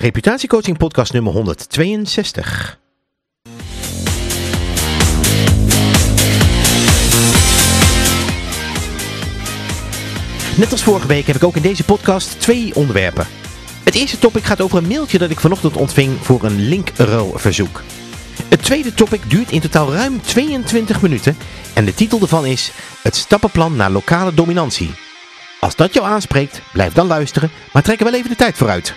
Reputatiecoaching podcast nummer 162. Net als vorige week heb ik ook in deze podcast twee onderwerpen. Het eerste topic gaat over een mailtje dat ik vanochtend ontving voor een linkruilverzoek. Het tweede topic duurt in totaal ruim 22 minuten en de titel ervan is Het stappenplan naar lokale dominantie. Als dat jou aanspreekt, blijf dan luisteren, maar trek er wel even de tijd vooruit.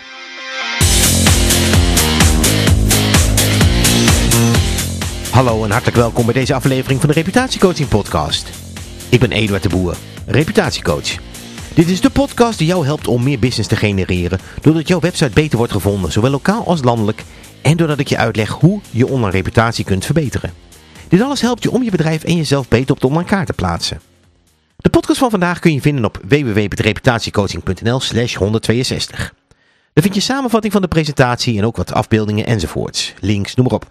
Hallo en hartelijk welkom bij deze aflevering van de Reputatiecoaching Podcast. Ik ben Eduard de Boer, reputatiecoach. Dit is de podcast die jou helpt om meer business te genereren, doordat jouw website beter wordt gevonden, zowel lokaal als landelijk, en doordat ik je uitleg hoe je online reputatie kunt verbeteren. Dit alles helpt je om je bedrijf en jezelf beter op de online kaart te plaatsen. De podcast van vandaag kun je vinden op www.reputatiecoaching.nl slash 162. Daar vind je samenvatting van de presentatie en ook wat afbeeldingen enzovoorts. Links, noem maar op.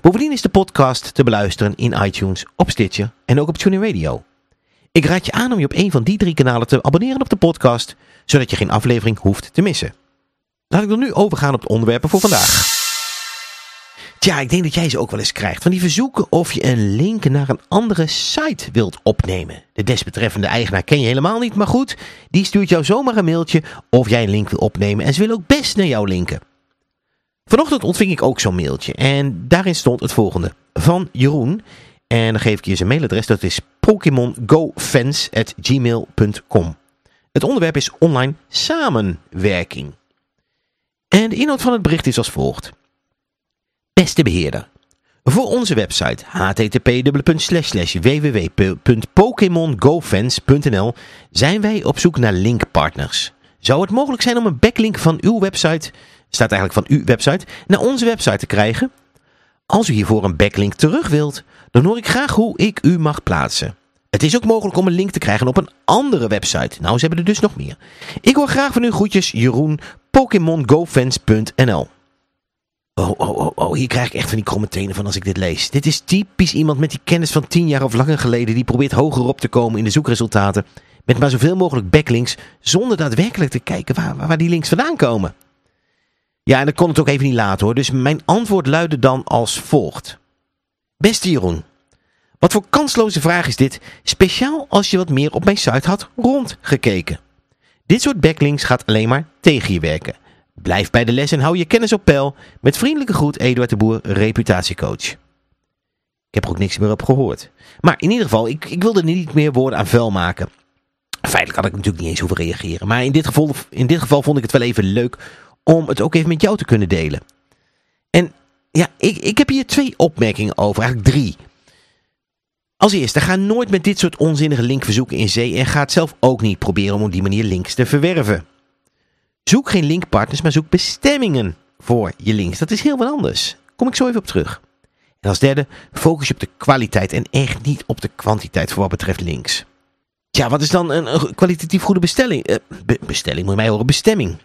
Bovendien is de podcast te beluisteren in iTunes, op Stitcher en ook op TuneIn Radio. Ik raad je aan om je op een van die drie kanalen te abonneren op de podcast, zodat je geen aflevering hoeft te missen. Laat ik dan nu overgaan op de onderwerpen voor vandaag. Tja, ik denk dat jij ze ook wel eens krijgt. Van die verzoeken of je een link naar een andere site wilt opnemen. De desbetreffende eigenaar ken je helemaal niet, maar goed, die stuurt jou zomaar een mailtje of jij een link wil opnemen en ze willen ook best naar jou linken. Vanochtend ontving ik ook zo'n mailtje en daarin stond het volgende. Van Jeroen, en dan geef ik je zijn mailadres, dat is pokemongofans.gmail.com Het onderwerp is online samenwerking. En de inhoud van het bericht is als volgt. Beste beheerder, voor onze website http://www.pokemongofans.nl zijn wij op zoek naar linkpartners. Zou het mogelijk zijn om een backlink van uw website, staat eigenlijk van uw website, naar onze website te krijgen? Als u hiervoor een backlink terug wilt, dan hoor ik graag hoe ik u mag plaatsen. Het is ook mogelijk om een link te krijgen op een andere website. Nou, ze hebben er dus nog meer. Ik hoor graag van u groetjes, Jeroen, pokemongofans.nl Oh, oh, oh, oh, hier krijg ik echt van die kromme tenen van als ik dit lees. Dit is typisch iemand met die kennis van tien jaar of langer geleden die probeert hoger op te komen in de zoekresultaten. Met maar zoveel mogelijk backlinks, zonder daadwerkelijk te kijken waar, waar die links vandaan komen. Ja, en dat kon het ook even niet laten hoor. Dus mijn antwoord luidde dan als volgt. Beste Jeroen, wat voor kansloze vraag is dit, speciaal als je wat meer op mijn site had rondgekeken. Dit soort backlinks gaat alleen maar tegen je werken. Blijf bij de les en hou je kennis op peil. Met vriendelijke groet Eduard de Boer, reputatiecoach. Ik heb er ook niks meer op gehoord. Maar in ieder geval, ik, ik wilde niet meer woorden aan vuil maken. Feitelijk had ik natuurlijk niet eens hoeven reageren. Maar in dit, geval, in dit geval vond ik het wel even leuk om het ook even met jou te kunnen delen. En ja, ik, ik heb hier twee opmerkingen over, eigenlijk drie. Als eerste, ga nooit met dit soort onzinnige linkverzoeken in zee en ga het zelf ook niet proberen om op die manier links te verwerven. Zoek geen linkpartners, maar zoek bestemmingen voor je links. Dat is heel wat anders. Kom ik zo even op terug. En als derde, focus je op de kwaliteit en echt niet op de kwantiteit voor wat betreft links. Tja, wat is dan een, kwalitatief goede bestelling? Uh, bestelling, moet je mij horen, bestemming.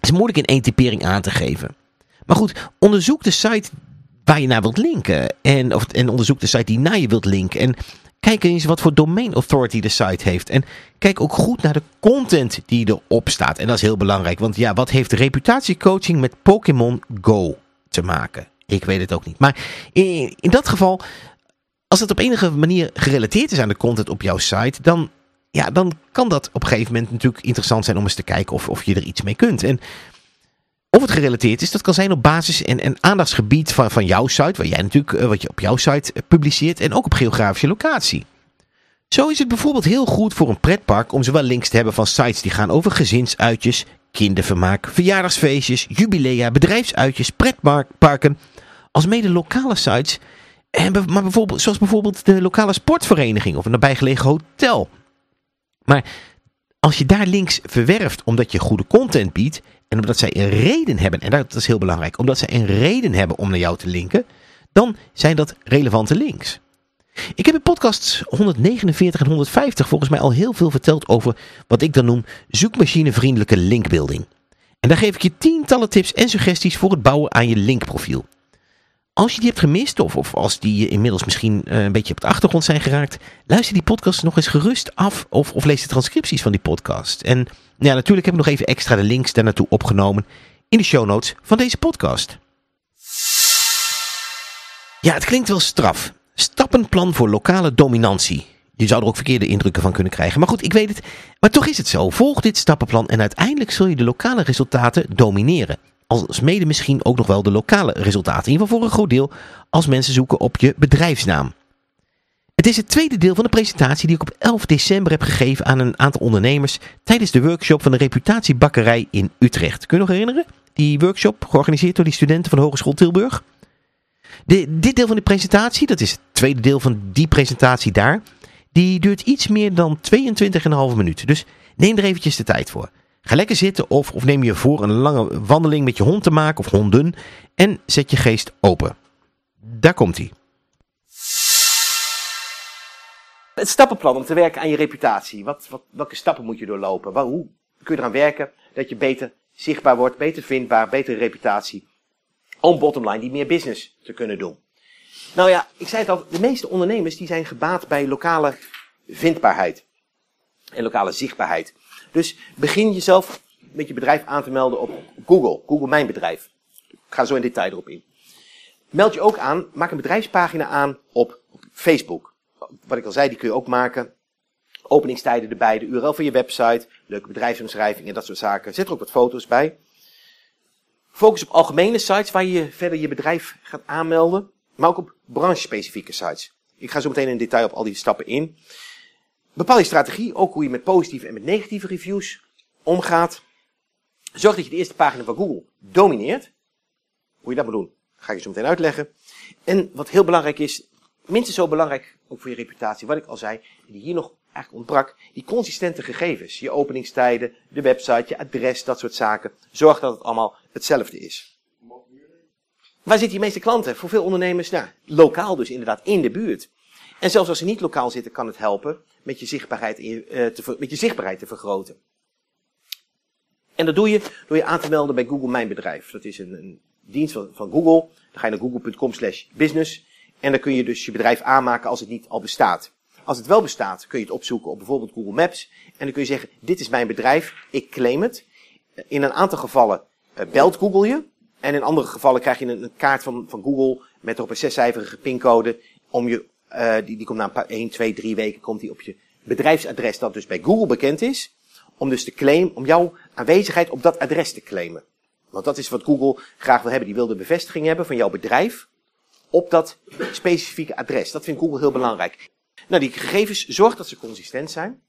Is moeilijk in één typering aan te geven. Maar goed, onderzoek de site waar je naar wilt linken. En, of, en onderzoek de site die naar je wilt linken. En kijk eens wat voor domain authority de site heeft. En kijk ook goed naar de content die erop staat. En dat is heel belangrijk. Want ja, wat heeft reputatiecoaching met Pokémon Go te maken? Ik weet het ook niet. Maar in, in dat geval, als het op enige manier gerelateerd is aan de content op jouw site, dan, ja, dan kan dat op een gegeven moment natuurlijk interessant zijn om eens te kijken of, of je er iets mee kunt. En of het gerelateerd is, dat kan zijn op basis en, en aandachtsgebied van, van jouw site, waar jij natuurlijk eh, wat je op jouw site eh, publiceert en ook op geografische locatie. Zo is het bijvoorbeeld heel goed voor een pretpark om zowel links te hebben van sites die gaan over gezinsuitjes, kindervermaak, verjaardagsfeestjes, jubilea, bedrijfsuitjes, pretparken, als mede lokale sites, en, maar bijvoorbeeld, zoals bijvoorbeeld de lokale sportvereniging of een nabijgelegen hotel. Maar als je daar links verwerft omdat je goede content biedt en omdat zij een reden hebben, en dat is heel belangrijk, omdat zij een reden hebben om naar jou te linken, dan zijn dat relevante links. Ik heb in podcasts 149 en 150 volgens mij al heel veel verteld over wat ik dan noem zoekmachinevriendelijke linkbuilding. En daar geef ik je tientallen tips en suggesties voor het bouwen aan je linkprofiel. Als je die hebt gemist of, of als die inmiddels misschien uh, een beetje op de achtergrond zijn geraakt, luister die podcast nog eens gerust af of, of lees de transcripties van die podcast. En ja, natuurlijk heb ik nog even extra de links daar naartoe opgenomen in de show notes van deze podcast. Ja, het klinkt wel straf. Stappenplan voor lokale dominantie. Je zou er ook verkeerde indrukken van kunnen krijgen. Maar goed, ik weet het. Maar toch is het zo. Volg dit stappenplan en uiteindelijk zul je de lokale resultaten domineren. Als mede misschien ook nog wel de lokale resultaten. In ieder geval voor een groot deel als mensen zoeken op je bedrijfsnaam. Het is het tweede deel van de presentatie die ik op 11 december heb gegeven aan een aantal ondernemers tijdens de workshop van de reputatiebakkerij in Utrecht. Kun je nog herinneren? Die workshop georganiseerd door die studenten van de Hogeschool Tilburg. Dit deel van de presentatie, dat is het tweede deel van die presentatie daar, die duurt iets meer dan 22,5 minuten. Dus neem er eventjes de tijd voor. Ga lekker zitten of, of neem je voor een lange wandeling met je hond te maken of honden en zet je geest open. Daar komt hij. Het stappenplan om te werken aan je reputatie. Wat, wat, welke stappen moet je doorlopen? Waar, hoe kun je eraan werken dat je beter zichtbaar wordt, beter vindbaar, betere reputatie. Om bottomline die meer business te kunnen doen. Nou ja, ik zei het al, de meeste ondernemers die zijn gebaat bij lokale vindbaarheid. En lokale zichtbaarheid. Dus begin jezelf met je bedrijf aan te melden op Google. Google Mijn Bedrijf. Ik ga zo in detail erop in. Meld je ook aan, maak een bedrijfspagina aan op, Facebook. Wat ik al zei, die kun je ook maken. Openingstijden erbij, de URL van je website, leuke bedrijfsomschrijvingen, dat soort zaken. Zet er ook wat foto's bij. Focus op algemene sites waar je verder je bedrijf gaat aanmelden, maar ook op branchespecifieke sites. Ik ga zo meteen in detail op al die stappen in. Bepaal je strategie, ook hoe je met positieve en met negatieve reviews omgaat. Zorg dat je de eerste pagina van Google domineert. Hoe je dat moet doen, ga ik je zo meteen uitleggen. En wat heel belangrijk is, minstens zo belangrijk ook voor je reputatie, wat ik al zei, die hier nog eigenlijk ontbrak, die consistente gegevens. Je openingstijden, de website, je adres, dat soort zaken. Zorg dat het allemaal hetzelfde is. Waar zitten je meeste klanten? Voor veel ondernemers, nou, lokaal dus inderdaad, in de buurt. En zelfs als ze niet lokaal zitten, kan het helpen met je zichtbaarheid, uh, te, met je zichtbaarheid te vergroten. En dat doe je door je aan te melden bij Google Mijn Bedrijf. Dat is een, een dienst van, van, Google. Dan ga je naar google.com slash business. En dan kun je dus je bedrijf aanmaken als het niet al bestaat. Als het wel bestaat, kun je het opzoeken op bijvoorbeeld Google Maps. En dan kun je zeggen, dit is mijn bedrijf, ik claim het. In een aantal gevallen uh, belt Google je. En in andere gevallen krijg je een, een kaart van, van Google met erop een zescijferige pincode. Om je, uh, die, komt na een paar, 1, 2, 3 weken komt die op je bedrijfsadres dat dus bij Google bekend is. Om dus te claimen, om jouw aanwezigheid op dat adres te claimen. Want dat is wat Google graag wil hebben. Die wil de bevestiging hebben van jouw bedrijf op dat specifieke adres. Dat vindt Google heel belangrijk. Nou, die gegevens, zorg dat ze consistent zijn.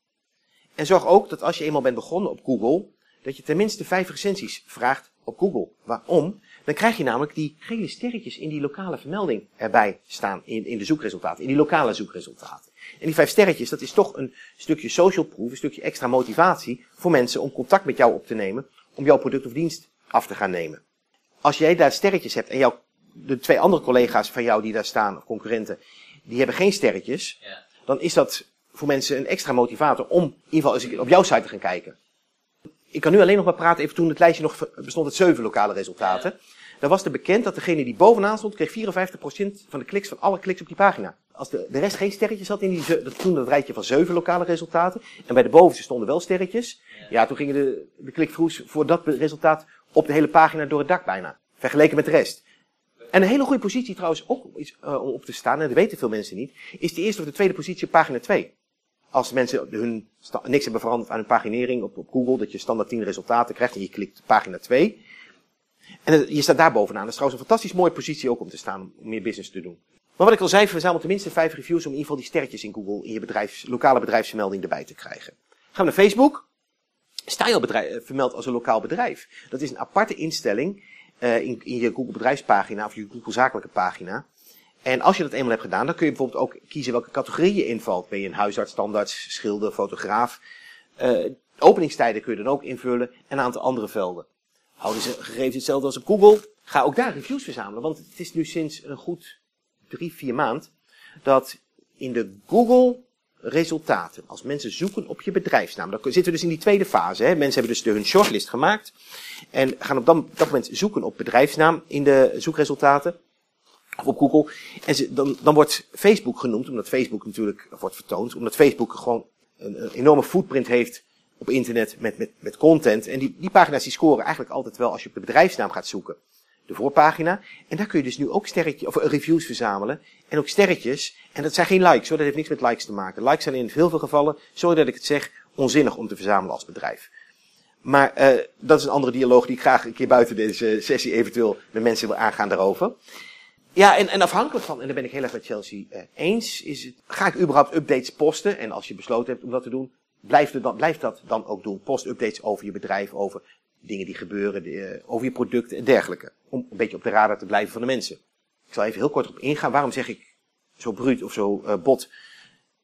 En zorg ook dat als je eenmaal bent begonnen op Google, dat je tenminste vijf recensies vraagt op Google. Waarom? Dan krijg je namelijk die gele sterretjes in die lokale vermelding erbij staan in, in de zoekresultaten, in die lokale zoekresultaten. En die vijf sterretjes, dat is toch een stukje social proof, een stukje extra motivatie voor mensen om contact met jou op te nemen, om jouw product of dienst af te gaan nemen. Als jij daar sterretjes hebt en jouw, de twee andere collega's van jou die daar staan, of concurrenten, die hebben geen sterretjes, ja. dan is dat voor mensen een extra motivator om in ieder geval eens op jouw site te gaan kijken. Ik kan nu alleen nog maar praten, even toen het lijstje nog bestond uit zeven lokale resultaten. Ja. Dan was er bekend dat degene die bovenaan stond, kreeg 54% van de kliks van alle kliks op die pagina. Als de, de rest geen sterretjes had in die, dat, toen dat rijtje van zeven lokale resultaten. En bij de bovenste stonden wel sterretjes. Ja, ja toen gingen de, de klikvroes voor dat resultaat op de hele pagina door het dak bijna. Vergeleken met de rest. En een hele goede positie trouwens ook om uh, op te staan, en dat weten veel mensen niet, is de eerste of de tweede positie op pagina 2. Als mensen hun niks hebben veranderd aan hun paginering op, op Google, dat je standaard 10 resultaten krijgt en je klikt pagina 2. En je staat daar bovenaan. Dat is trouwens een fantastisch mooie positie ook om te staan, om meer business te doen. Maar wat ik al zei, verzamel tenminste vijf reviews om in ieder geval die sterretjes in Google in je bedrijfs, lokale bedrijfsvermelding erbij te krijgen. Gaan we naar Facebook. Sta je al bedrijf, vermeld als een lokaal bedrijf. Dat is een aparte instelling uh, in, in, je Google bedrijfspagina of je Google zakelijke pagina. En als je dat eenmaal hebt gedaan, dan kun je bijvoorbeeld ook kiezen welke categorie je invalt. Ben je een huisarts, standaards, schilder, fotograaf. Uh, openingstijden kun je dan ook invullen en een aantal andere velden. Houden ze gegevens hetzelfde als op Google? Ga ook daar reviews verzamelen. Want het is nu sinds een goed drie, vier maand dat in de Google resultaten, als mensen zoeken op je bedrijfsnaam, dan zitten we dus in die tweede fase. Hè. Mensen hebben dus de, hun shortlist gemaakt en gaan op dat, dat moment zoeken op bedrijfsnaam in de zoekresultaten. Of op Google. En ze, dan, dan wordt Facebook genoemd, omdat Facebook natuurlijk wordt vertoond, omdat Facebook gewoon een, enorme footprint heeft op internet met, met, met content. En die, die pagina's die scoren eigenlijk altijd wel als je op de bedrijfsnaam gaat zoeken. De voorpagina. En daar kun je dus nu ook sterretjes, of eh, reviews verzamelen. En ook sterretjes. En dat zijn geen likes hoor, dat heeft niks met likes te maken. Likes zijn in veel veel gevallen, sorry dat ik het zeg, onzinnig om te verzamelen als bedrijf. Maar uh, dat is een andere dialoog die ik graag een keer buiten deze sessie eventueel met mensen wil aangaan daarover. Ja, en, en afhankelijk van, en daar ben ik heel erg met Chelsea uh, eens, is het, ga ik überhaupt updates posten? En als je besloten hebt om dat te doen, blijf, dan, blijf dat dan ook doen. Post updates over je bedrijf, over dingen die gebeuren, uh, over je producten en dergelijke. Om een beetje op de radar te blijven van de mensen. Ik zal even heel kort op ingaan. Waarom zeg ik zo bruut of zo uh, bot?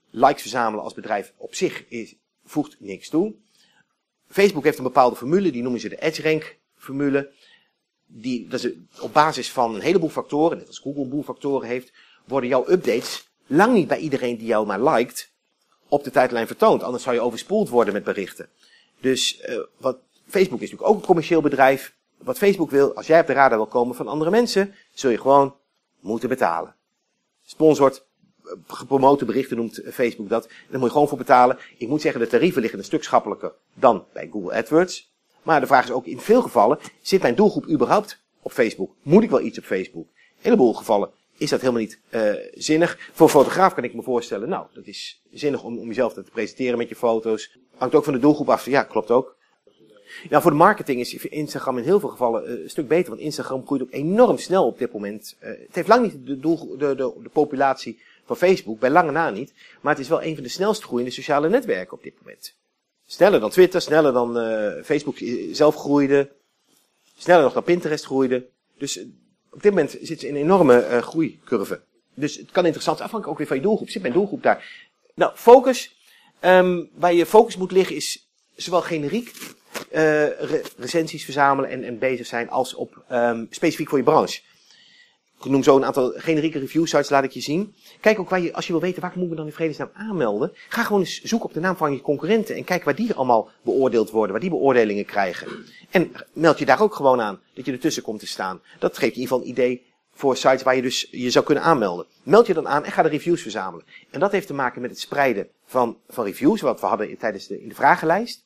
Likes verzamelen als bedrijf op zich is, voegt niks toe. Facebook heeft een bepaalde formule, die noemen ze de EdgeRank formule. Die, dat is op basis van een heleboel factoren, net als Google een boel factoren heeft, worden jouw updates lang niet bij iedereen die jou maar liked op de tijdlijn vertoond. Anders zou je overspoeld worden met berichten. Dus uh, wat Facebook is natuurlijk ook een commercieel bedrijf. Wat Facebook wil, als jij op de radar wil komen van andere mensen, zul je gewoon moeten betalen. Sponsort gepromote berichten noemt Facebook dat. Daar moet je gewoon voor betalen. Ik moet zeggen, de tarieven liggen een stuk schappelijker dan bij Google AdWords. Maar de vraag is ook in veel gevallen, zit mijn doelgroep überhaupt op Facebook? Moet ik wel iets op Facebook? In een heleboel gevallen is dat helemaal niet uh, zinnig. Voor een fotograaf kan ik me voorstellen, nou, dat is zinnig om, om jezelf te presenteren met je foto's. Hangt ook van de doelgroep af. Ja, klopt ook. Nou, voor de marketing is Instagram in heel veel gevallen uh, een stuk beter, want Instagram groeit ook enorm snel op dit moment. Uh, het heeft lang niet de, doel, de, de, de populatie van Facebook, bij lange na niet. Maar het is wel een van de snelst groeiende sociale netwerken op dit moment. Sneller dan Twitter, sneller dan uh, Facebook zelf groeide. Sneller nog dan Pinterest groeide. Dus uh, op dit moment zit ze in een enorme uh, groeicurve. Dus het kan interessant zijn, afhankelijk ook weer van je doelgroep. Zit mijn doelgroep daar? Nou, focus. Um, waar je focus moet liggen is zowel generiek re recensies verzamelen en, en bezig zijn als op um, specifiek voor je branche. Ik noem zo een aantal generieke review sites, laat ik je zien. Kijk ook waar je, als je wil weten waar moet ik me dan in vredesnaam aanmelden. Ga gewoon eens zoeken op de naam van je concurrenten en kijk waar die allemaal beoordeeld worden, waar die beoordelingen krijgen. En meld je daar ook gewoon aan, dat je ertussen komt te staan. Dat geeft in ieder geval een idee voor sites waar je dus je zou kunnen aanmelden. Meld je dan aan en ga de reviews verzamelen. En dat heeft te maken met het spreiden van, van reviews, wat we hadden tijdens de, in de vragenlijst.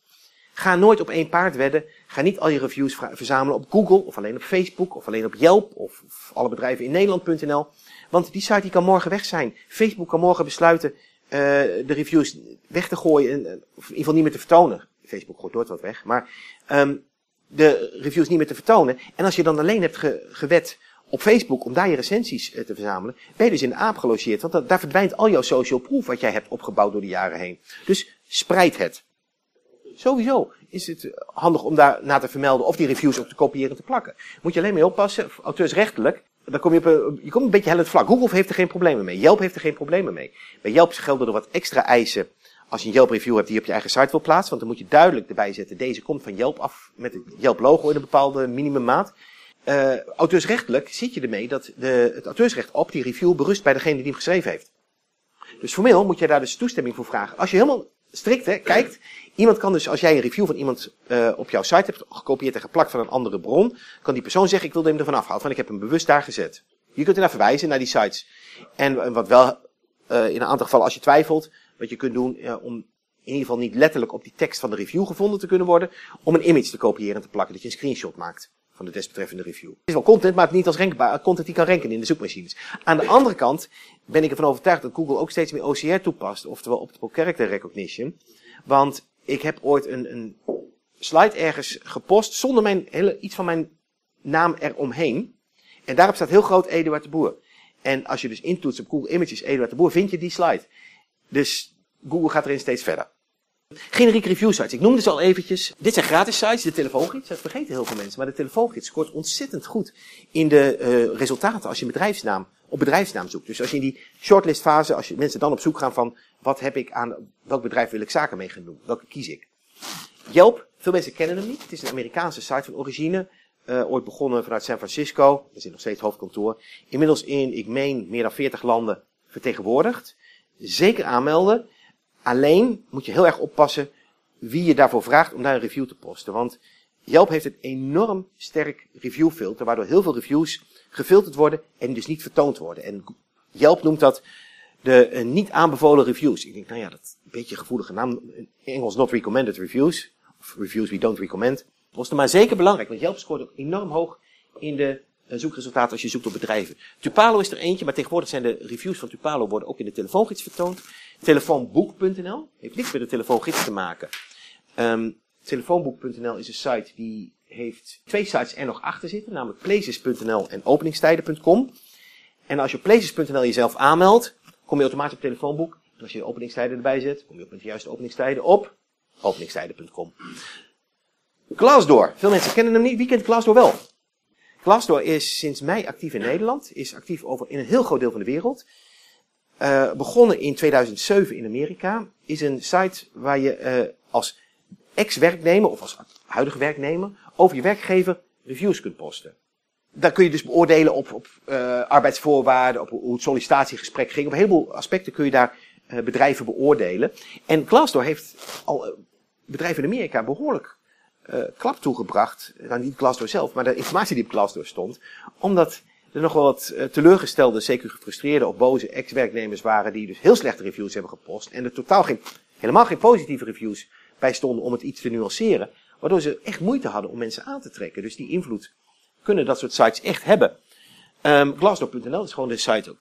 Ga nooit op één paard wedden. Ga niet al je reviews verzamelen op Google, of alleen op Facebook, of alleen op Yelp, of, of alle bedrijven in Nederland.nl. Want die site die kan morgen weg zijn. Facebook kan morgen besluiten uh, de reviews weg te gooien, en, of in ieder geval niet meer te vertonen. Facebook gooit nooit wat weg, maar um, de reviews niet meer te vertonen. En als je dan alleen hebt ge, gewet op Facebook om daar je recensies uh, te verzamelen, ben je dus in de aap gelogeerd. Want daar verdwijnt al jouw social proof wat jij hebt opgebouwd door de jaren heen. Dus spreid het. Sowieso is het handig om daar na te vermelden of die reviews ook te kopiëren en te plakken. Moet je alleen mee oppassen, auteursrechtelijk, dan kom je op een, je komt een beetje hellend vlak. Google heeft er geen problemen mee. Yelp heeft er geen problemen mee. Bij Yelp gelden er wat extra eisen als je een Yelp review hebt die je op je eigen site wil plaatsen. Want dan moet je duidelijk erbij zetten, deze komt van Yelp af met het Yelp logo in een bepaalde minimummaat. Uh, auteursrechtelijk zit je ermee dat de, het auteursrecht op die review berust bij degene die hem geschreven heeft. Dus formeel moet je daar dus toestemming voor vragen. Als je helemaal strikt hè, kijkt, iemand kan dus, als jij een review van iemand uh, op jouw site hebt gekopieerd en geplakt van een andere bron, kan die persoon zeggen, ik wil hem ervan afhalen, want ik heb hem bewust daar gezet. Je kunt er naar verwijzen, naar die sites. En wat wel, uh, in een aantal gevallen, als je twijfelt, wat je kunt doen, uh, om in ieder geval niet letterlijk op die tekst van de review gevonden te kunnen worden, om een image te kopiëren en te plakken, dat je een screenshot maakt van de desbetreffende review. Het is wel content, maar het niet als rankbaar, content die kan ranken in de zoekmachines. Aan de andere kant ben ik ervan overtuigd dat Google ook steeds meer OCR toepast, oftewel Optical Character Recognition. Want ik heb ooit een, een slide ergens gepost zonder mijn hele, iets van mijn naam eromheen. En daarop staat heel groot Eduard de Boer. En als je dus intoetst op Google Images Eduard de Boer, vind je die slide. Dus Google gaat erin steeds verder. Generieke review sites. Ik noemde ze al eventjes. Dit zijn gratis sites, de telefoongids. Dat vergeten heel veel mensen. Maar de telefoongids scoort ontzettend goed in de uh, resultaten als je bedrijfsnaam op bedrijfsnaam zoekt. Dus als je in die shortlist fase, als je mensen dan op zoek gaan van wat heb ik aan, welk bedrijf wil ik zaken mee gaan doen? Welke kies ik? Yelp, veel mensen kennen hem niet. Het is een Amerikaanse site van origine. Uh, ooit begonnen vanuit San Francisco. Er zit nog steeds hoofdkantoor. Inmiddels in, ik meen, meer dan 40 landen vertegenwoordigd. Zeker aanmelden. Alleen moet je heel erg oppassen wie je daarvoor vraagt om daar een review te posten. Want Yelp heeft een enorm sterk reviewfilter, waardoor heel veel reviews gefilterd worden en dus niet vertoond worden. En Yelp noemt dat de uh, niet aanbevolen reviews. Ik denk, nou ja, dat is een beetje gevoelige naam. In Engels not recommended reviews. Of reviews we don't recommend. Was maar zeker belangrijk, want Yelp scoort ook enorm hoog in de uh, zoekresultaten als je zoekt op bedrijven. Tupalo is er eentje, maar tegenwoordig zijn de reviews van Tupalo worden ook in de telefoongids vertoond. Telefoonboek.nl heeft niks met de telefoongids te maken. Um, telefoonboek.nl is een site die heeft twee sites er nog achter zitten, namelijk places.nl en openingstijden.com. En als je op places.nl jezelf aanmeldt, kom je automatisch op telefoonboek. En als je de openingstijden erbij zet, kom je op de juiste openingstijden op openingstijden.com. Glassdoor. Veel mensen kennen hem niet. Wie kent Glassdoor wel? Glassdoor is sinds mei actief in Nederland. Is actief over in een heel groot deel van de wereld. Uh, begonnen in 2007 in Amerika. Is een site waar je uh, als ex-werknemer of als huidige werknemer over je werkgever reviews kunt posten. Daar kun je dus beoordelen op, op uh, arbeidsvoorwaarden, op hoe het sollicitatiegesprek ging. Op een heleboel aspecten kun je daar bedrijven beoordelen. En Glassdoor heeft al bedrijven in Amerika behoorlijk klap toegebracht. Nou, niet Glassdoor zelf, maar de informatie die op Glassdoor stond. Omdat er nog wel wat teleurgestelde, zeker gefrustreerde of boze ex-werknemers waren die dus heel slechte reviews hebben gepost. En er totaal geen, helemaal geen positieve reviews bij stonden om het iets te nuanceren. Waardoor ze echt moeite hadden om mensen aan te trekken. Dus die invloed kunnen dat soort sites echt hebben. Um, Glassdoor.nl is gewoon de site ook.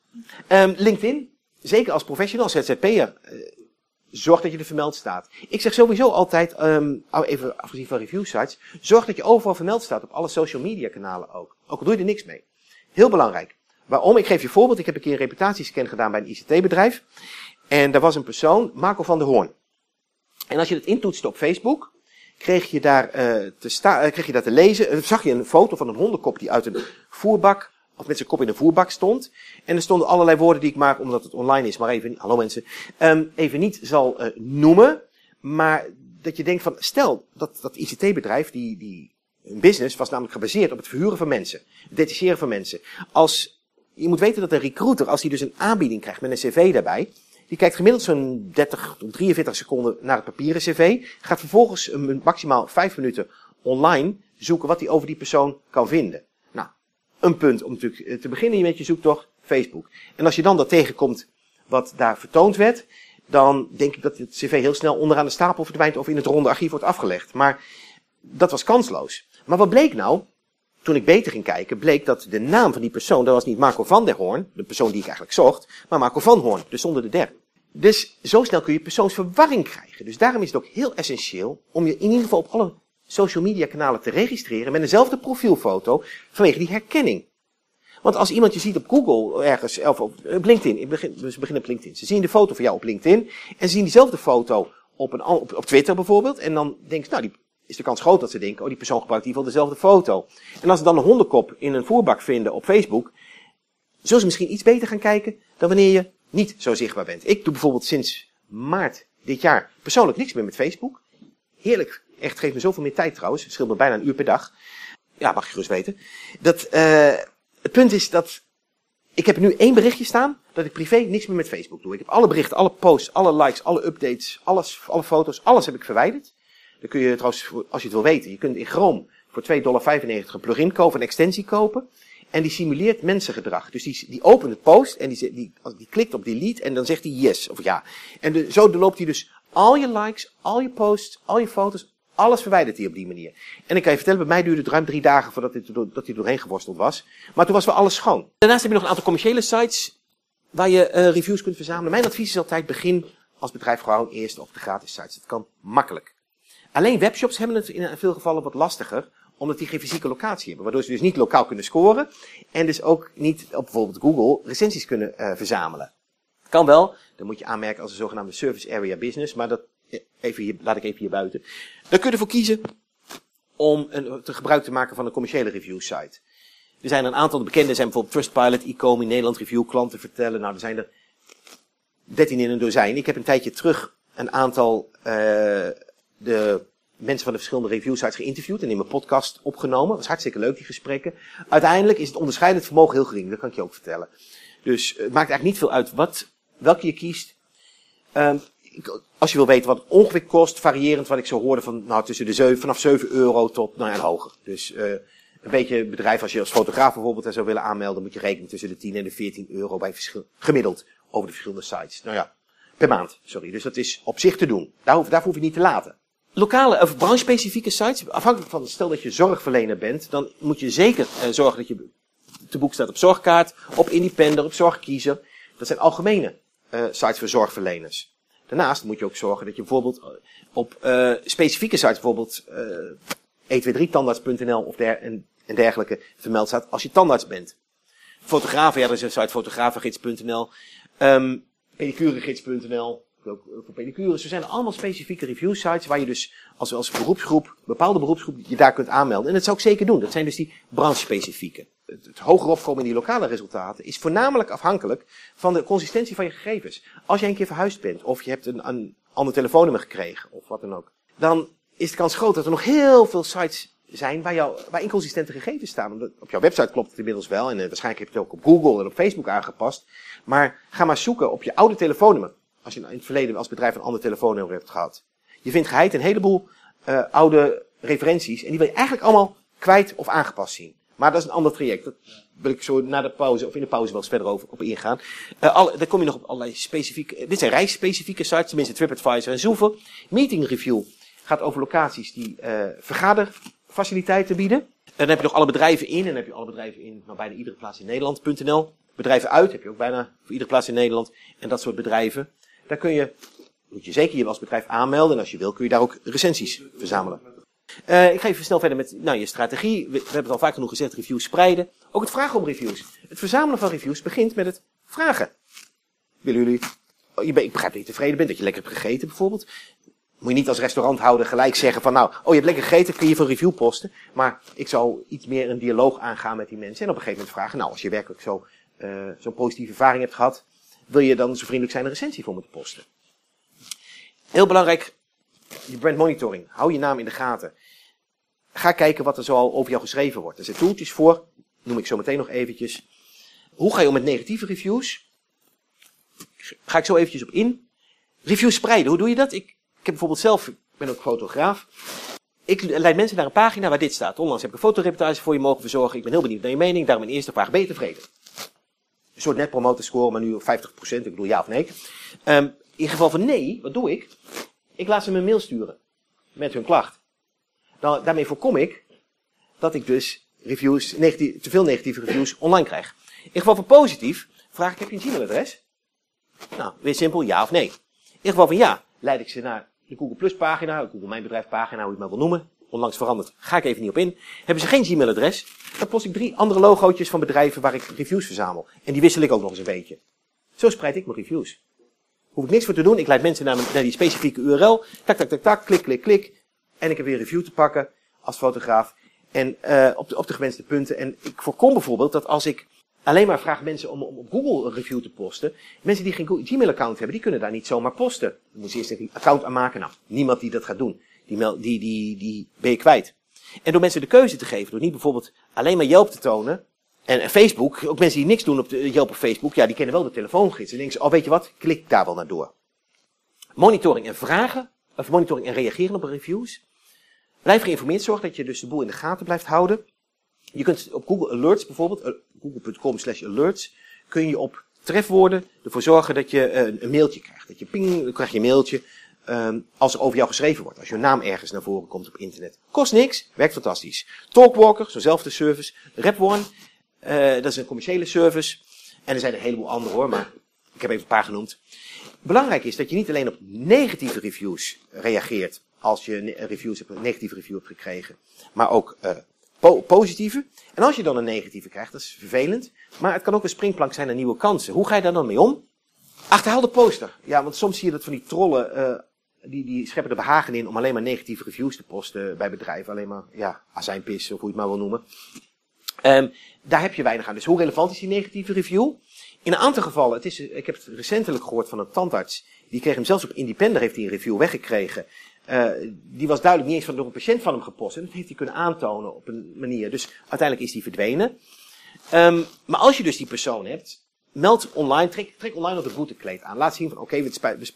Um, LinkedIn, zeker als professional, ZZP'er, uh, zorg dat je er vermeld staat. Ik zeg sowieso altijd, um, even afgezien van review sites, zorg dat je overal vermeld staat, op alle social media kanalen ook. Ook al doe je er niks mee. Heel belangrijk. Waarom? Ik geef je een voorbeeld. Ik heb een keer een reputatiescan gedaan bij een ICT-bedrijf. En daar was een persoon, Marco van der Hoorn. En als je het intoetste op Facebook, kreeg je daar, uh, te, sta uh, kreeg je daar te lezen. Zag je een foto van een hondenkop die uit een voerbak, of met zijn kop in een voerbak stond. En er stonden allerlei woorden die ik maar, omdat het online is, maar even, hallo mensen, um, even niet zal noemen. Maar dat je denkt van, stel dat dat ICT-bedrijf, die, die, business was namelijk gebaseerd op het verhuren van mensen. Het detacheren van mensen. Als, je moet weten dat een recruiter, als hij dus een aanbieding krijgt met een cv daarbij, die kijkt gemiddeld zo'n 30 tot 43 seconden naar het papieren cv. Gaat vervolgens een, maximaal 5 minuten online zoeken wat hij over die persoon kan vinden. Nou, een punt om natuurlijk eh, te beginnen met je zoektocht, Facebook. En als je dan dat tegenkomt wat daar vertoond werd, dan denk ik dat het cv heel snel onderaan de stapel verdwijnt of in het ronde archief wordt afgelegd. Maar dat was kansloos. Maar wat bleek nou? Toen ik beter ging kijken, bleek dat de naam van die persoon, dat was niet Marco van der Hoorn, de persoon die ik eigenlijk zocht, maar Marco van Hoorn, dus zonder de der. Dus zo snel kun je persoonsverwarring krijgen. Dus daarom is het ook heel essentieel om je in ieder geval op alle social media kanalen te registreren met dezelfde profielfoto vanwege die herkenning. Want als iemand je ziet op Google ergens, of op LinkedIn, ik begin, we beginnen op LinkedIn. Ze zien de foto van jou op LinkedIn en zien diezelfde foto op, een, op, op Twitter bijvoorbeeld. En dan denk je, nou, die, is de kans groot dat ze denken, oh, die persoon gebruikt in ieder geval dezelfde foto. En als ze dan een hondenkop in een voerbak vinden op Facebook, zullen ze misschien iets beter gaan kijken dan wanneer je niet zo zichtbaar bent. Ik doe bijvoorbeeld sinds maart dit jaar persoonlijk niks meer met Facebook. Heerlijk. Echt, geeft me zoveel meer tijd trouwens. Het scheelt me bijna een uur per dag. Ja, mag je gerust weten. Dat, uh, het punt is dat ik heb nu één berichtje staan dat ik privé niks meer met Facebook doe. Ik heb alle berichten, alle posts, alle likes, alle updates, alles, alle foto's, alles heb ik verwijderd. Dan kun je trouwens, als je het wil weten, je kunt in Chrome voor 2,95 dollar een plugin kopen, een extensie kopen. En die simuleert mensengedrag. Dus die, die opent het post en die, die, die klikt op delete en dan zegt hij yes of ja. En de, zo loopt hij dus al je likes, al je posts, al je foto's, alles verwijdert hij op die manier. En ik kan je vertellen, bij mij duurde het ruim drie dagen voordat hij, dat hij doorheen geworsteld was. Maar toen was wel alles schoon. Daarnaast heb je nog een aantal commerciële sites waar je uh, reviews kunt verzamelen. Mijn advies is altijd begin als bedrijf gewoon eerst op de gratis sites. Dat kan makkelijk. Alleen webshops hebben het in veel gevallen wat lastiger omdat die geen fysieke locatie hebben. Waardoor ze dus niet lokaal kunnen scoren. En dus ook niet op bijvoorbeeld Google recensies kunnen uh, verzamelen. Kan wel. Dan moet je aanmerken als een zogenaamde service area business. Maar dat even hier, laat ik even hier buiten. Daar kun je ervoor kiezen om een, te gebruik te maken van een commerciële review site. Er zijn een aantal bekende, zijn bijvoorbeeld Trustpilot, Ecom in Nederland, review klanten vertellen. Nou, er zijn er 13 in een dozijn. Ik heb een tijdje terug een aantal uh, de mensen van de verschillende review sites geïnterviewd en in mijn podcast opgenomen. Was hartstikke leuk, die gesprekken. Uiteindelijk is het onderscheidend vermogen heel gering, dat kan ik je ook vertellen. Dus het maakt eigenlijk niet veel uit wat, welke je kiest. Um, als je wil weten wat het ongeveer kost, variërend wat ik zo hoorde van nou, tussen de 7, vanaf 7 euro tot nou ja, hoger. Dus uh, een beetje bedrijf, als je als fotograaf bijvoorbeeld zou willen aanmelden, moet je rekenen tussen de 10 en de 14 euro bij verschil, gemiddeld. over de verschillende sites. Nou ja, per maand, sorry. Dus dat is op zich te doen. Daar hoef, daarvoor hoef je niet te laten. Lokale of branchespecifieke sites, afhankelijk van, stel dat je zorgverlener bent, dan moet je zeker uh, zorgen dat je te boek staat op Zorgkaart, op Independer, op Zorgkiezer. Dat zijn algemene uh, sites voor zorgverleners. Daarnaast moet je ook zorgen dat je bijvoorbeeld op uh, specifieke sites, bijvoorbeeld uh, e23tandarts.nl of der, en, en, dergelijke, vermeld staat als je tandarts bent. Fotografen, ja, er is een site fotografengids.nl, um, pedicuregids.nl, ook voor pedicures. Er zijn allemaal specifieke review sites waar je dus als, als beroepsgroep, bepaalde beroepsgroep, je daar kunt aanmelden. En dat zou ik zeker doen. Dat zijn dus die branchespecifieke. Het, het hoger opkomen in die lokale resultaten is voornamelijk afhankelijk van de consistentie van je gegevens. Als jij een keer verhuisd bent, of je hebt een, een ander telefoonnummer gekregen, of wat dan ook, dan is de kans groot dat er nog heel veel sites zijn waar, jou, waar inconsistente gegevens staan. Op jouw website klopt het inmiddels wel, en uh, waarschijnlijk heb je het ook op Google en op Facebook aangepast. Maar ga maar zoeken op je oude telefoonnummer. Als je in het verleden als bedrijf een ander telefoonnummer hebt gehad. Je vindt geheid een heleboel uh, oude referenties, en die wil je eigenlijk allemaal kwijt of aangepast zien. Maar dat is een ander traject. Dat wil ik zo na de pauze, of in de pauze wel eens verder over, op ingaan. Uh, alle, dan kom je nog op allerlei specifieke, dit zijn reisspecifieke sites, tenminste TripAdvisor en Zoever. Meeting Review gaat over locaties die vergaderfaciliteiten bieden. En dan heb je nog alle bedrijven in, en dan heb je alle bedrijven in, nou bijna iedere plaats in Nederland.nl. Bedrijven uit heb je ook bijna voor iedere plaats in Nederland. En dat soort bedrijven. Daar kun je, moet je zeker je als bedrijf aanmelden. En als je wil kun je daar ook recensies verzamelen. Uh, ik ga even snel verder met nou, je strategie. We, hebben het al vaak genoeg gezegd, reviews spreiden. Ook het vragen om reviews. Het verzamelen van reviews begint met het vragen. Willen jullie, oh, je, ik begrijp dat je tevreden bent, dat je lekker hebt gegeten bijvoorbeeld. Moet je niet als restauranthouder gelijk zeggen van nou, oh je hebt lekker gegeten, kun je even een review posten. Maar ik zou iets meer een dialoog aangaan met die mensen. En op een gegeven moment vragen, nou als je werkelijk zo, uh, zo'n positieve ervaring hebt gehad, wil je dan zo vriendelijk zijn een recensie voor me te posten. Heel belangrijk, je brand monitoring. Hou je naam in de gaten. Ga kijken wat er zoal over jou geschreven wordt. Er zijn toeltjes voor, noem ik zo meteen nog eventjes. Hoe ga je om met negatieve reviews? Ga ik zo eventjes op in. Reviews spreiden, hoe doe je dat? Ik, ik heb bijvoorbeeld zelf, ik ben ook fotograaf. Ik leid mensen naar een pagina waar dit staat. Onlangs heb ik een fotoreportage voor je mogen verzorgen. Ik ben heel benieuwd naar je mening. Daarom mijn eerste vraag, ben tevreden? Soort net promoter maar nu op 50%. Ik bedoel ja of nee. Um, in geval van nee, wat doe ik? Ik laat ze me een mail sturen. Met hun klacht. Dan, daarmee voorkom ik dat ik dus reviews, negatief, te veel negatieve reviews online krijg. In geval van positief, vraag ik, heb je een Gmail-adres? Nou, weer simpel, ja of nee. In geval van ja, leid ik ze naar de Google Plus pagina, de Google Mijn Bedrijf pagina, hoe je het maar wil noemen. Onlangs veranderd, ga ik even niet op in. Hebben ze geen Gmail-adres, dan post ik drie andere logootjes van bedrijven waar ik reviews verzamel. En die wissel ik ook nog eens een beetje. Zo spreid ik mijn reviews. Hoef ik niks voor te doen, ik leid mensen naar, naar die specifieke URL. Tak, tak, tak, tak, klik, klik, klik. En ik heb weer een review te pakken als fotograaf. En uh, op, de, op de gewenste punten. En ik voorkom bijvoorbeeld dat als ik alleen maar vraag mensen om, op Google een review te posten. Mensen die geen Gmail-account hebben, die kunnen daar niet zomaar posten. Dan moeten ze eerst een account aanmaken. Nou, niemand die dat gaat doen. Die, die, die, die ben je kwijt. En door mensen de keuze te geven, door niet bijvoorbeeld alleen maar Yelp te tonen. En, Facebook, ook mensen die niks doen op de Yelp of Facebook, ja, die kennen wel de telefoongids. En denken ze, oh weet je wat, klik daar wel naar door. Monitoring en vragen, of monitoring en reageren op reviews. Blijf geïnformeerd, zorg dat je dus de boel in de gaten blijft houden. Je kunt op Google Alerts bijvoorbeeld, uh, google.com slash alerts, kun je op trefwoorden ervoor zorgen dat je uh, een mailtje krijgt. Dat je ping, dan krijg je een mailtje um, als er over jou geschreven wordt. Als je naam ergens naar voren komt op internet. Kost niks, werkt fantastisch. Talkwalker, zo'nzelfde service. RepOne, uh, dat is een commerciële service. En er zijn een heleboel andere hoor, maar ik heb even een paar genoemd. Belangrijk is dat je niet alleen op negatieve reviews reageert als je reviews hebt, een negatieve review hebt gekregen, maar ook po positieve. En als je dan een negatieve krijgt, dat is vervelend, maar het kan ook een springplank zijn naar nieuwe kansen. Hoe ga je daar dan mee om? Achterhaal de poster. Ja, want soms zie je dat van die trollen, uh, die, die scheppen er behagen in om alleen maar negatieve reviews te posten bij bedrijven. Alleen maar, ja, azijnpis of hoe je het maar wil noemen. Um, daar heb je weinig aan. Dus hoe relevant is die negatieve review? In een aantal gevallen, het is, ik heb het recentelijk gehoord van een tandarts, die kreeg hem zelfs op Independer, heeft hij een review weggekregen. Uh, die was duidelijk niet eens van, door een patiënt van hem gepost. En dat heeft hij kunnen aantonen op een manier. Dus uiteindelijk is die verdwenen. Um, maar als je dus die persoon hebt, meld online, trek, trek online op de boetekleed aan. Laat zien van, oké,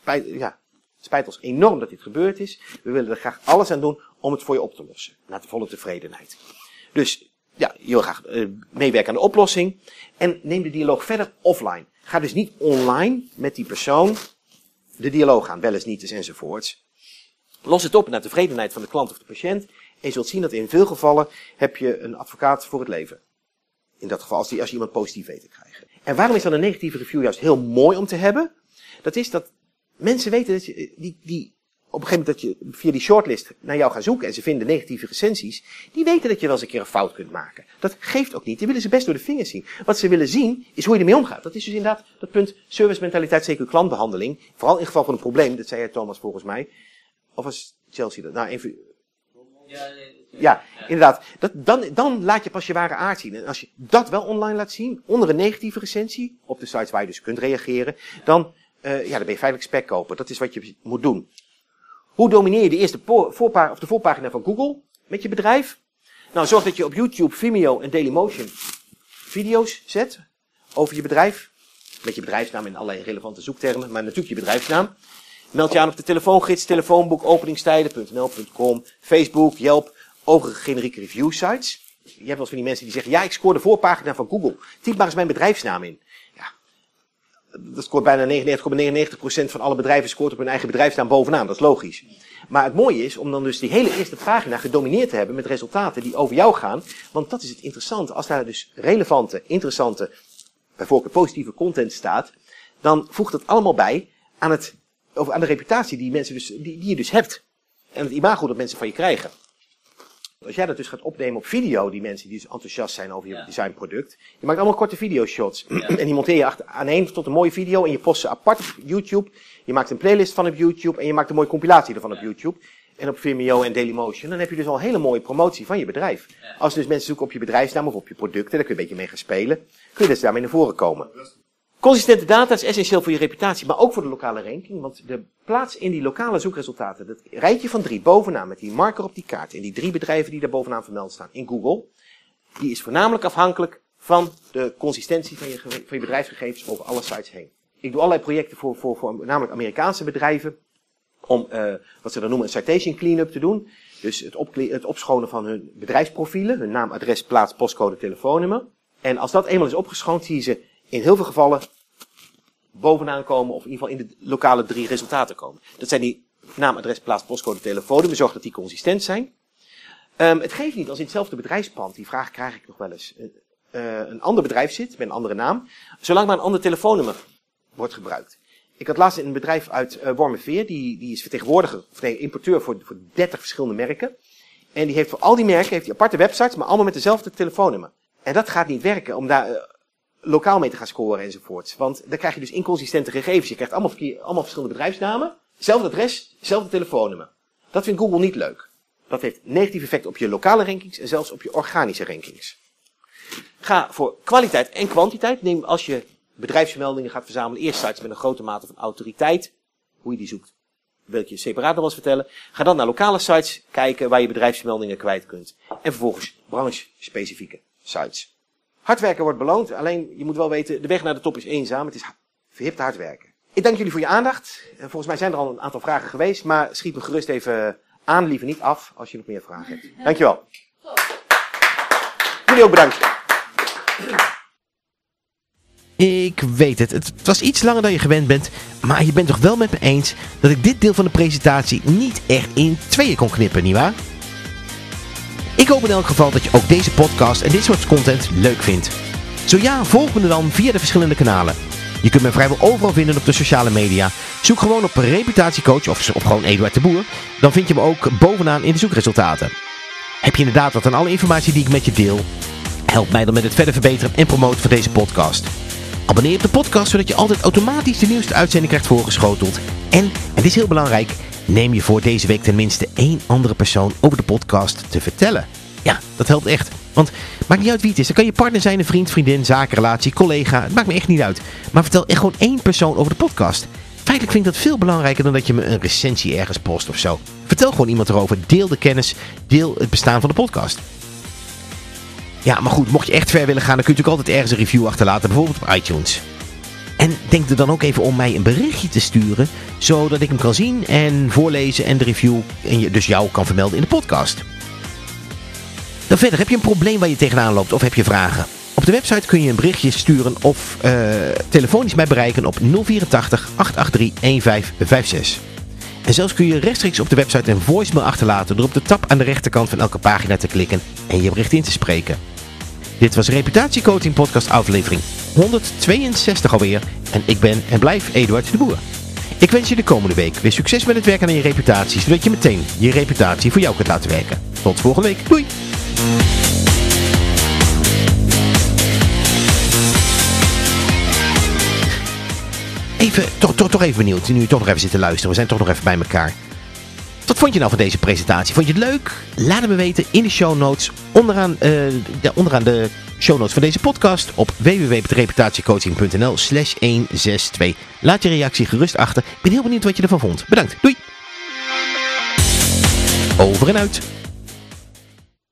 okay, ja, spijt ons enorm dat dit gebeurd is. We willen er graag alles aan doen om het voor je op te lossen. Naar de volle tevredenheid. Dus ja, je wil graag uh, meewerken aan de oplossing. En neem de dialoog verder offline. Ga dus niet online met die persoon de dialoog aan, wel eens niet eens enzovoorts. Los het op naar tevredenheid van de klant of de patiënt. En je zult zien dat in veel gevallen heb je een advocaat voor het leven. In dat geval, als, die, als je iemand positief weet te krijgen. En waarom is dan een negatieve review juist heel mooi om te hebben? Dat is dat mensen weten dat je, die, die op een gegeven moment dat je via die shortlist naar jou gaat zoeken en ze vinden negatieve recensies, die weten dat je wel eens een keer een fout kunt maken. Dat geeft ook niet. Die willen ze best door de vingers zien. Wat ze willen zien is hoe je ermee omgaat. Dat is dus inderdaad dat punt service mentaliteit, zeker klantbehandeling. Vooral in geval van een probleem, dat zei jij Thomas volgens mij. Of was Chelsea dat? Nou, even. Ja, ja, inderdaad. Dat, dan, dan laat je pas je ware aard zien. En als je dat wel online laat zien, onder een negatieve recensie, op de sites waar je dus kunt reageren, dan, uh, ja, dan ben je feitelijk spek kopen. Dat is wat je moet doen. Hoe domineer je de eerste voorpagina, of de voorpagina van Google met je bedrijf? Nou, zorg dat je op YouTube, Vimeo en Dailymotion video's zet over je bedrijf. Met je bedrijfsnaam in allerlei relevante zoektermen, maar natuurlijk je bedrijfsnaam. Meld je aan op de telefoongids, telefoonboek, openingstijden.nl.com, Facebook, Yelp, overige generieke review sites. Je hebt wel eens van die mensen die zeggen, ja, ik scoor de voorpagina van Google. Typ maar eens mijn bedrijfsnaam in dat scoort bijna 99,99% van alle bedrijven scoort op hun eigen bedrijfsnaam bovenaan. Dat is logisch. Maar het mooie is om dan dus die hele eerste pagina gedomineerd te hebben met resultaten die over jou gaan. Want dat is het interessante. Als daar dus relevante, interessante, bijvoorbeeld positieve content staat, dan voegt dat allemaal bij aan, het, aan de reputatie die, mensen dus, die, die je dus hebt. En het imago dat mensen van je krijgen. Als jij dat dus gaat opnemen op video, die mensen die dus enthousiast zijn over je designproduct. Je maakt allemaal korte videoshots. Ja. en die monteer je achter, aan een tot een mooie video en je post ze apart op YouTube. Je maakt een playlist van op YouTube en je maakt een mooie compilatie ervan op YouTube. En op Vimeo en Dailymotion. Dan heb je dus al een hele mooie promotie van je bedrijf. Als dus mensen zoeken op je bedrijfsnaam of op je producten, daar kun je een beetje mee gaan spelen. Kun je dus daarmee naar voren komen. Consistente data is essentieel voor je reputatie, maar ook voor de lokale ranking. Want de plaats in die lokale zoekresultaten, dat rijtje van drie bovenaan met die marker op die kaart en die drie bedrijven die daar bovenaan vermeld staan in Google, die is voornamelijk afhankelijk van de consistentie van je, van je bedrijfsgegevens over alle sites heen. Ik doe allerlei projecten voor, voor, voor namelijk Amerikaanse bedrijven om uh, wat ze dan noemen een citation cleanup te doen. Dus het, op, het opschonen van hun bedrijfsprofielen, hun naam, adres, plaats, postcode, telefoonnummer. En als dat eenmaal is opgeschoond, zie je ze in heel veel gevallen bovenaan komen, of in ieder geval in de lokale drie resultaten komen. Dat zijn die naam, adres, plaats, postcode, telefoonnummer. Zorg dat die consistent zijn. Um, het geeft niet als in hetzelfde bedrijfspand, die vraag krijg ik nog wel eens, uh, een ander bedrijf zit met een andere naam, zolang maar een ander telefoonnummer wordt gebruikt. Ik had laatst een bedrijf uit uh, Wormerveer, die, die is vertegenwoordiger, of nee, importeur voor, voor 30 verschillende merken. En die heeft voor al die merken heeft die aparte websites, maar allemaal met dezelfde telefoonnummer. En dat gaat niet werken om daar lokaal mee te gaan scoren enzovoort. Want dan krijg je dus inconsistente gegevens. Je krijgt allemaal, allemaal verschillende bedrijfsnamen, hetzelfde adres, hetzelfde telefoonnummer. Dat vindt Google niet leuk. Dat heeft negatief effect op je lokale rankings en zelfs op je organische rankings. Ga voor kwaliteit en kwantiteit. Neem als je bedrijfsmeldingen gaat verzamelen, eerst sites met een grote mate van autoriteit. Hoe je die zoekt, wil ik je separaat nog eens vertellen. Ga dan naar lokale sites kijken waar je bedrijfsmeldingen kwijt kunt. En vervolgens branche-specifieke sites. Hard werken wordt beloond, alleen je moet wel weten, de weg naar de top is eenzaam. Het is verhip hard werken. Ik dank jullie voor je aandacht. Volgens mij zijn er al een aantal vragen geweest, maar schiet me gerust even aan, liever niet af, als je nog meer vragen hebt. Dankjewel. Jullie ook bedankt. Ik weet het, het was iets langer dan je gewend bent, maar je bent toch wel met me eens dat ik dit deel van de presentatie niet echt in tweeën kon knippen, nietwaar? Ik hoop in elk geval dat je ook deze podcast en dit soort content leuk vindt. Zo ja, volg me dan via de verschillende kanalen. Je kunt me vrijwel overal vinden op de sociale media. Zoek gewoon op reputatiecoach of, gewoon Eduard de Boer. Dan vind je me ook bovenaan in de zoekresultaten. Heb je inderdaad wat aan alle informatie die ik met je deel? Help mij dan met het verder verbeteren en promoten van deze podcast. Abonneer op de podcast zodat je altijd automatisch de nieuwste uitzending krijgt voorgeschoteld. En, dit is heel belangrijk, neem je voor deze week tenminste één andere persoon over de podcast te vertellen. Ja, dat helpt echt. Want maakt niet uit wie het is. Dan kan je partner zijn, een vriend, vriendin, zakenrelatie, collega. Het maakt me echt niet uit. Maar vertel echt gewoon één persoon over de podcast. Feitelijk vind ik dat veel belangrijker dan dat je me een recensie ergens post of zo. Vertel gewoon iemand erover. Deel de kennis. Deel het bestaan van de podcast. Ja, maar goed, mocht je echt ver willen gaan, dan kun je natuurlijk altijd ergens een review achterlaten. Bijvoorbeeld op iTunes. En denk er dan ook even om mij een berichtje te sturen, zodat ik hem kan zien en voorlezen en de review en je, dus jou kan vermelden in de podcast. Dan verder, heb je een probleem waar je tegenaan loopt of heb je vragen? Op de website kun je een berichtje sturen of uh, telefonisch mij bereiken op 084 883 1556. En zelfs kun je rechtstreeks op de website een voicemail achterlaten door op de tab aan de rechterkant van elke pagina te klikken en je bericht in te spreken. Dit was Reputatiecoaching Podcast aflevering 162 alweer en ik ben en blijf Eduard de Boer. Ik wens je de komende week weer succes met het werken aan je reputatie, zodat je meteen je reputatie voor jou kunt laten werken. Tot volgende week. Doei! Even, toch, toch, toch even benieuwd, nu je toch nog even zit te luisteren. We zijn toch nog even bij elkaar. Wat vond je nou van deze presentatie? Vond je het leuk? Laat het me weten in de show notes. Onderaan, ja, onderaan de show notes van deze podcast op www.reputatiecoaching.nl slash 162. Laat je reactie gerust achter. Ik ben heel benieuwd wat je ervan vond. Bedankt. Doei. Over en uit.